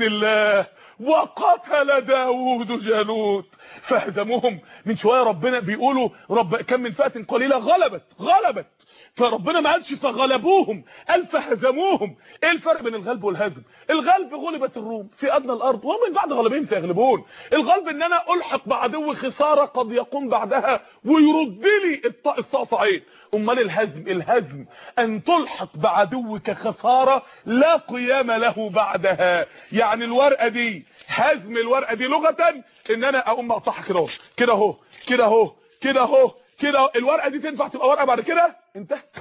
بإذن الله وقتل داوود جالوت. فهزموهم من شوية ربنا بيقولوا رب كم من فئة قليلة غلبت غلبت. فربنا ما قالش فغلبوهم قال فهزموهم إيه الفرق بين الغلب والهزم؟ الغلب غلبت الروم في أدنى الأرض ومن بعد غلبهم سيغلبون. الغلب إن أنا ألحق بعدو خسارة قد يقوم بعدها ويرد لي الصعصعين أمال الهزم؟ الهزم أن تلحق بعدوك خساره لا قيام له بعدها. يعني الورقة دي هزم الورقة دي لغة إن أنا أقوم أقطعها كده أهو كده أهو كده أهو كده أهو. كده الورقة دي تنفع تبقى ورقة بعد كده؟ انتهت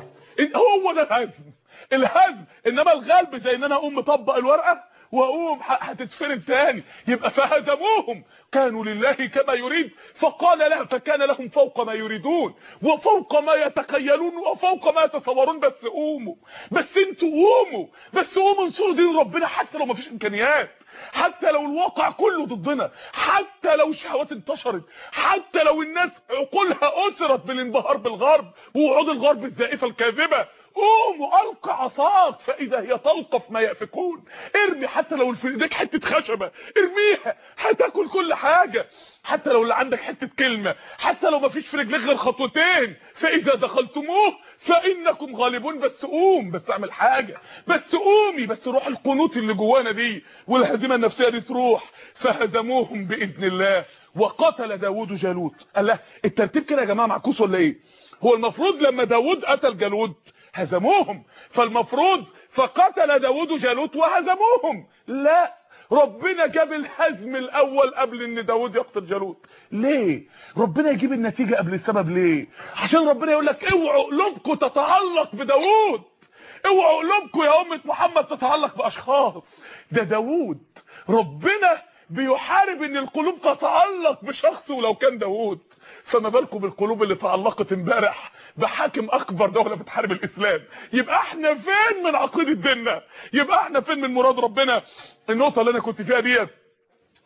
هو ده الهزم. الهزم. إنما الغلب زي إن أنا أقوم مطبق الورقة وأقوم هتتفرد تاني. يبقى فهزموهم. كانوا لله كما يريد. فقال له فكان لهم فوق ما يريدون. وفوق ما يتخيلون وفوق ما يتصورون. بس قوموا. بس أنتوا قوموا. بس قوموا انصروا دين ربنا حتى لو مفيش إمكانيات. حتى لو الواقع كله ضدنا حتى لو الشهوات انتشرت حتى لو الناس عقولها أسرت بالانبهار بالغرب ووعود الغرب الزائفة الكاذبة قوم والق عصاك فإذا هي تلقف ما يأفكون. ارمي حتى لو في إيديك حتة خشبة ارميها هتاكل كل حاجة. حتى لو اللي عندك حتة كلمة حتى لو مفيش في رجليك غير خطوتين. فإذا دخلتموه فإنكم غالبون. بس قوم بس اعمل حاجة. بس قومي بس روح القنوط اللي جوانا دي والهزيمة النفسية دي تروح. فهزموهم بإذن الله. وقتل داوود جالوت. الله الترتيب كده يا جماعة معكوس ولا إيه؟ هو المفروض لما داوود قتل جالوت هزموهم. فالمفروض فقتل داوود جالوت وهزموهم. لا ربنا جاب الهزم الأول قبل إن داوود يقتل جالوت. ليه؟ ربنا يجيب النتيجة قبل السبب ليه؟ عشان ربنا يقول لك اوعوا قلوبكم تتعلق بداوود. اوعوا قلوبكم يا أمة محمد تتعلق بأشخاص. ده داوود. ربنا بيحارب إن القلوب تتعلق بشخص ولو كان داوود. فما بالكم بالقلوب اللي تعلقت امبارح بحاكم أكبر دولة بتحارب الإسلام. يبقى إحنا فين من عقيدة ديننا؟ يبقى إحنا فين من مراد ربنا؟ النقطة اللي أنا كنت فيها ديت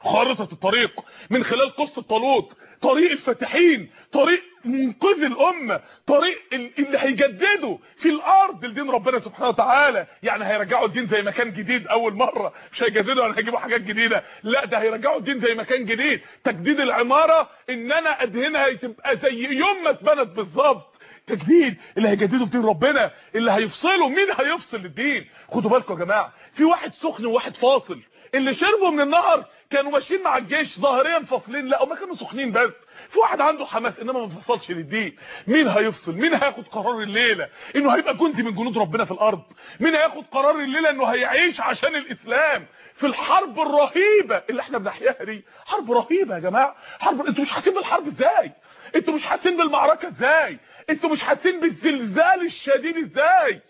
خارطة الطريق من خلال قصه طالوت طريق الفاتحين طريق منقذ الأمة طريق اللي هيجددوا في الأرض لدين ربنا سبحانه وتعالى. يعني هيرجعوا الدين زي ما كان جديد أول مرة. مش هيجددوا ولا هيجيبوا حاجات جديدة. لا ده هيرجعوا الدين زي ما كان جديد. تجديد العمارة إن أنا أدهنها تبقى زي يوم ما اتبنت بالظبط. تجديد اللي هيجددوا في دين ربنا اللي هيفصلوا مين هيفصل الدين؟ خدوا بالكم يا جماعة في واحد سخن وواحد فاصل. اللي شربوا من النهر كانوا ماشيين مع الجيش ظاهريا فاصلين. لا هم كانوا سخنين بس. في واحد عنده حماس إنما ما بيفصلش للدين. مين هيفصل؟ مين هياخد قرار الليلة؟ إنه هيبقى جندي من جنود ربنا في الأرض. مين هياخد قرار الليلة إنه هيعيش عشان الإسلام؟ في الحرب الرهيبة اللي إحنا بنحياها دي. حرب رهيبة يا جماعة. حرب أنتوا مش حاسين بالحرب إزاي؟ أنتوا مش حاسين بالمعركة إزاي؟ أنتوا مش حاسين بالزلزال الشديد إزاي؟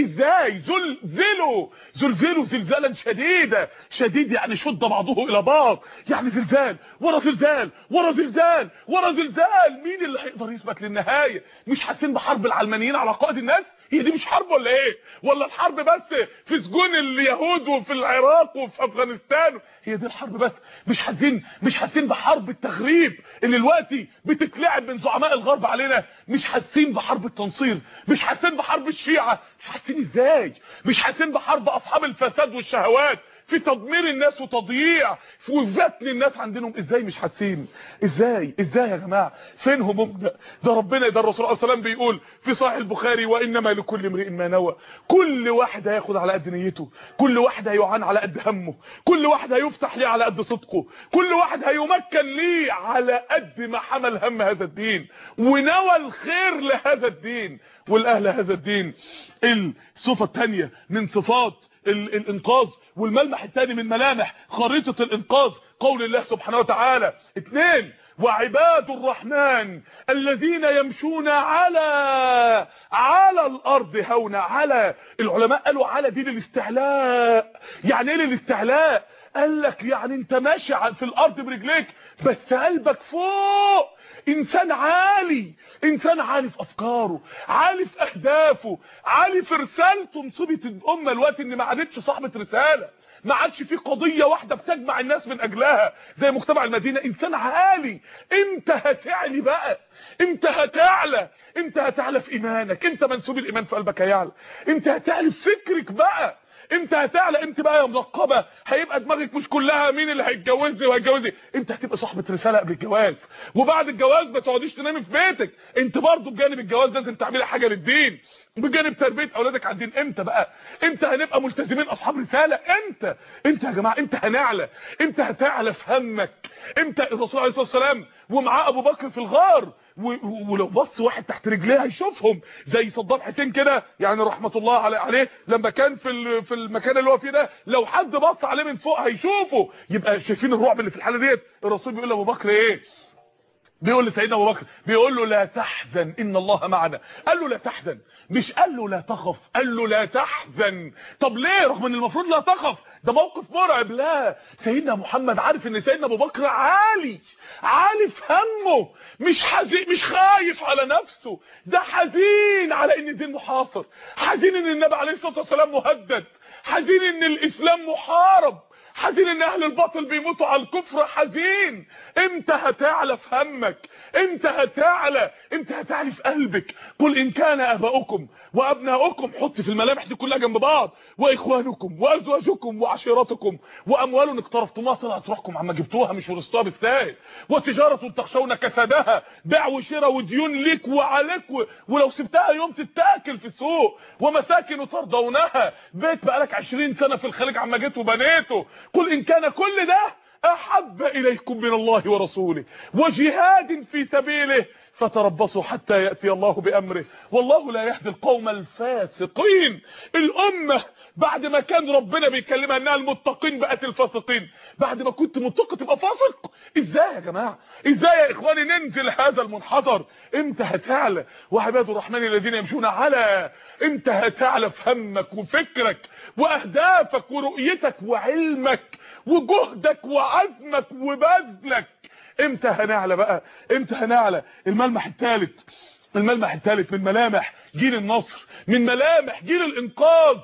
إزاي؟ زلزلوا زلزلوا زلزالا شديدا شديد يعني شد بعضه إلى بعض. يعني زلزال ورا زلزال ورا زلزال ورا زلزال. مين اللي هيقدر يثبت للنهاية؟ مش حاسين بحرب العلمانيين على قائد الناس هي دي مش حرب ولا إيه؟ ولا الحرب بس في سجون اليهود وفي العراق وفي أفغانستان؟ هي دي الحرب بس. مش حاسين مش حاسين بحرب التغريب اللي دلوقتي بتتلعب من زعماء الغرب علينا. مش حاسين بحرب التنصير. مش حاسين بحرب الشيعة. مش حاسين إزاي؟ مش حاسين بحرب أصحاب الفساد والشهوات. في تدمير الناس وتضييع وفتن الناس عندهم. إزاي مش حاسين؟ إزاي؟ إزاي يا جماعة؟ فين هموم ده؟ ده ربنا ده الرسول صلى الله عليه وسلم بيقول في صحيح البخاري وإنما لكل امرئ ما نوى. كل واحد هياخد على قد نيته كل واحد هيعان على قد همه كل واحد هيفتح ليه على قد صدقه كل واحد هيمكن ليه على قد ما حمل هم هذا الدين ونوى الخير لهذا الدين. والأهل هذا الدين. الصفة الثانية من صفات الإنقاذ والملمح الثاني من ملامح خريطة الإنقاذ. قول الله سبحانه وتعالى. اثنين. وعباد الرحمن الذين يمشون على على الأرض هونا على العلماء قالوا على دي للاستعلاء يعني إيه للاستعلاء؟ قال لك يعني انت ماشي في الأرض برجليك بس قلبك فوق. إنسان عالي إنسان عالي في أفكاره عالي في أهدافه عالي في رسالته. مصيبه الأمة الوقت إن ما عادتش صاحبة رسالة ما عادش في قضية واحدة بتجمع الناس من أجلها زي مجتمع المدينة. إنسان عالي. أنت هتعلي بقى. أنت هتعلى. أنت هتعلى في إيمانك. أنت منسوب الإيمان في قلبك هيعلى أنت هتعلي في فكرك بقى. إمتى هتعلى إمتى بقى يا منقبه هيبقى دماغك مش كلها مين اللي هيتجوزني وهيتجوزني. إمتى هتبقى صاحبة رسالة قبل الجواز. وبعد الجواز ما تقعديش تنامي في بيتك. انت برضه بجانب الجواز لازم تعملي حاجة للدين. بجانب تربية أولادك على الدين إمتى بقى؟ إمتى هنبقى ملتزمين أصحاب رسالة؟ إمتى؟ إمتى يا جماعة؟ إمتى هنعلى؟ إمتى هتعلى في همك؟ إمتى الرسول عليه الصلاة والسلام ومعاه أبو بكر في الغار ولو بص واحد تحت رجليه هيشوفهم زي صدام حسين كده يعني رحمة الله عليه لما كان في في المكان اللي هو فيه ده لو حد بص عليه من فوق هيشوفه. يبقى شايفين الرعب اللي في الحالة ديت؟ الرسول بيقول لأبو بكر إيه؟ بيقول لسيدنا أبو بكر بيقول له لا تحزن إن الله معنا. قال له لا تحزن. مش قال له لا تخف قال له لا تحزن. طب ليه؟ رغم إن المفروض لا تخف. ده موقف مرعب. لا. سيدنا محمد عارف إن سيدنا أبو بكر عالي عالي في همه. مش حزين مش خايف على نفسه. ده حزين على إن الدين محاصر. حزين إن النبي عليه الصلاة والسلام مهدد. حزين إن الإسلام محارب. حزين إن أهل الباطل بيموتوا على الكفر حزين. إمتى هتعلى في همك إمتى هتعلى إمتى هتعلي في قلبك. قل إن كان آباؤكم وأبناؤكم حط في الملامح دي كلها جنب بعض. وإخوانكم وأزواجكم وعشيرتكم واموال اقترفتموها طلعت روحكم عما جبتوها مش ورثتوها بالسهل وتجارة تخشون كسادها. بيع وشراء وديون ليك وعليك ولو سبتها يوم تتاكل في السوق. ومساكن ترضونها. بيت بقالك 20 سنة في الخليج عما جيت وبنيته. قل إن كان كل ده أحب إليكم من الله ورسوله. وجهاد في سبيله فتربصوا حتى يأتي الله بأمره. والله لا يهدي القوم الفاسقين. الأمة بعد ما كان ربنا بيكلمها أنها المتقين بقت الفاسقين. بعد ما كنت متقي تبقى فاسق. إزاي يا جماعة؟ إزاي يا إخواني ننزل هذا المنحدر؟ إمتى هتعلى وعباد الرحمن الذين يمشون على إمتى هتعلى في همك وفكرك وأهدافك ورؤيتك وعلمك وجهدك وعزمك وبذلك. إمتى هنعلى بقى؟ إمتى هنعلى؟ الملمح الثالث الملمح الثالث من ملامح جيل النصر من ملامح جيل الإنقاذ.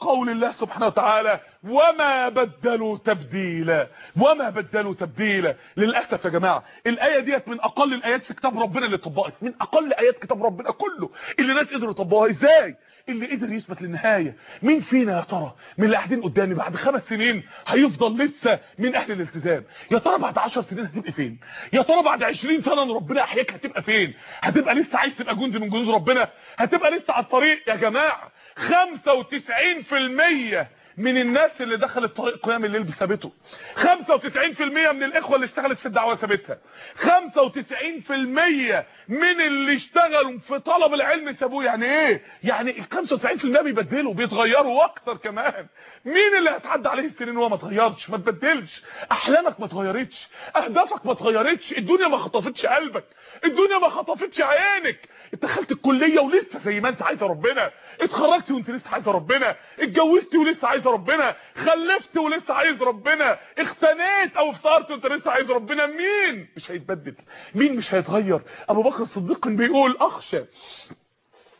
قول الله سبحانه وتعالى وما بدلوا تبديلا وما بدلوا تبديلا للأسف يا جماعة الآية ديت من أقل الآيات في كتاب ربنا اللي طبقت من أقل آيات كتاب ربنا كله. اللي ناس قدروا يطبقوها. إزاي؟ اللي قدر يثبت للنهاية. مين فينا يا ترى؟ من اللي قاعدين قدامي بعد خمس سنين هيفضل لسه من أهل الالتزام. يا ترى بعد 10 سنين هتبقى فين؟ يا ترى بعد 20 سنة ربنا يحييك هتبقى فين؟ هتبقى لسه عايز تبقى جندي من جنود ربنا؟ هتبقى لسه على الطريق يا جماعة. 95% من الناس اللي دخلت طريق قيام الليل بثابته. 95% من الإخوة اللي اشتغلت في الدعوة ثابتها. 95% من اللي اشتغلوا في طلب العلم سابوه. يعني إيه؟ يعني ال 95% بيبدلوا بيتغيروا وأكتر كمان. مين اللي هتعدي عليه السنين وهو ما اتغيرش؟ ما تبدلش. أحلامك ما اتغيرتش. أهدافك ما اتغيرتش. الدنيا ما خطفتش قلبك. الدنيا ما خطفتش عينك. دخلت الكلية ولسه زي ما انت عايزة ربنا. اتخرجت وانت لسه عايزة ربنا. اتجوزت ولسه عايزة ربنا. خلفت ولسه عايز ربنا. اختنيت أو افطرت وانت لسه عايز ربنا. مين؟ مش هيتبدل. مين مش هيتغير؟ أبو بكر الصديق بيقول أخشى.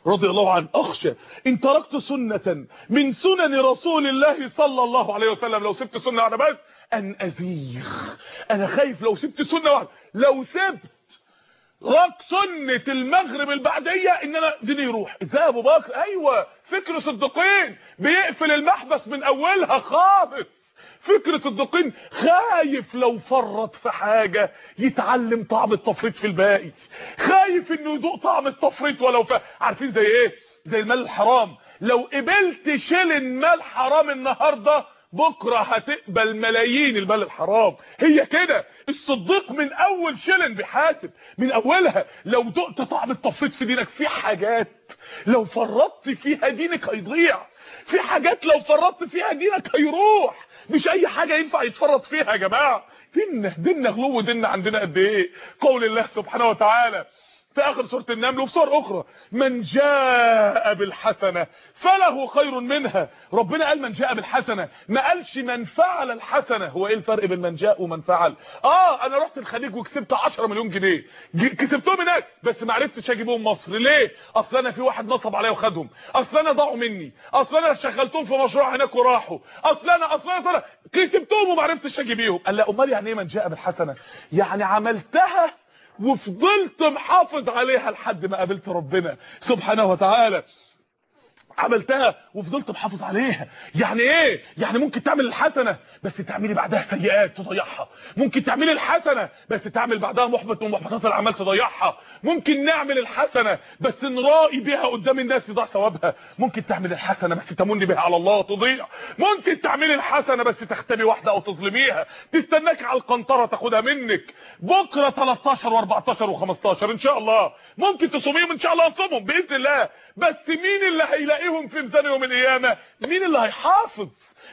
رضي الله عنه أخشى. إن تركت سنة من سنن رسول الله صلى الله عليه وسلم. لو سبت سنة واحدة بس أن أزيغ. أنا خايف لو سبت سنة واحدة. لو سبت سنة المغرب البعدية ان أنا ديني يروح. إزاي أبو بكر أيوه فكر صدقين. بيقفل المحبس من أولها خالص فكر صدقين خايف لو فرط في حاجة يتعلم طعم التفريط في الباقي. خايف إنه يذوق طعم التفريط ولو ف... عارفين زي إيه؟ زي المال الحرام. لو قبلت شيلن مال حرام النهارده بكرة هتقبل ملايين المال الحرام. هي كده. الصديق من أول شلن بيحاسب. من أولها لو دقت طعم التفريط في دينك في حاجات لو فرطت فيها دينك هيضيع. في حاجات لو فرطت فيها دينك هيروح. مش أي حاجة ينفع يتفرط فيها يا جماعة. ديننا ديننا غلو ديننا عندنا قد إيه؟ قول الله سبحانه وتعالى. في آخر سورة النمل وفي سور أخرى. من جاء بالحسنة فله خير منها. ربنا قال من جاء بالحسنة. ما قالش من فعل الحسنة. هو إيه الفرق بين من جاء ومن فعل؟ آه أنا رحت الخليج وكسبت 10 مليون جنيه. كسبتهم هناك بس ما عرفتش أجيبهم مصر. ليه؟ أصل أنا في واحد نصب عليا وخدهم. أصل أنا ضاعوا مني. أصل أنا شغلتهم في مشروع هناك وراحوا. أصل أنا أصل أنا كسبتهم وما عرفتش اجيبهم قال لا أمال يعني إيه من جاء بالحسنة؟ يعني عملتها وفضلت محافظ عليها لحد ما قابلت ربنا. سبحانه وتعالى. عملتها وفضلت محافظ عليها. يعني إيه؟ يعني ممكن تعمل الحسنة بس تعملي بعدها سيئات تضيعها. ممكن تعملي الحسنة بس تعمل بعدها محبط من محبطات الأعمال تضيعها. ممكن نعمل الحسنة بس نرائي بها قدام الناس يضيع ثوابها. ممكن تعمل الحسنة بس تمن بها على الله تضيع. ممكن تعملي الحسنة بس تختبي واحدة أو تظلميها. تستناك على القنطرة تاخدها منك. بكرة 13 و14 و15 إن شاء الله. ممكن تصوميهم إن شاء الله نصومهم بإذن الله. بس مين اللي هيلاقيهم في ميزان يوم القيامة. مين اللي هيحافظ؟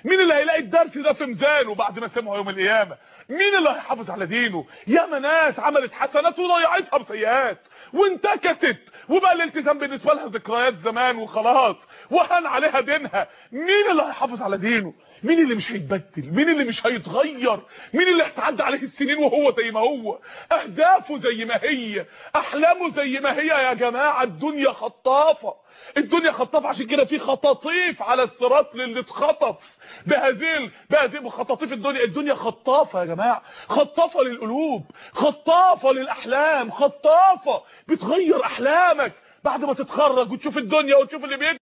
مين اللي هيلاقي الدرس ده في ميزانه بعد ما سمعه يوم القيامة؟ مين اللي هيحافظ على دينه؟ ياما ناس عملت حسنات وضيعتها بسيئات وانتكست وبقى الالتزام بالنسبة لها ذكريات زمان وخلاص وهن عليها دينها. مين اللي هيحافظ على دينه؟ مين اللي مش هيتبدل؟ مين اللي مش هيتغير؟ مين اللي هتعدي عليه السنين وهو زي ما هو؟ أهدافه زي ما هي أحلامه زي ما هي. يا جماعة الدنيا خطافة. الدنيا خطافه عشان كده في خطاطيف على الصراط للي اتخطف بهذه بهذه خطاطيف الدنيا. الدنيا خطافة يا جماعة خطافة للقلوب خطافة للأحلام خطافة بتغير أحلامك. بعد ما تتخرج وتشوف الدنيا وتشوف اللي بيجري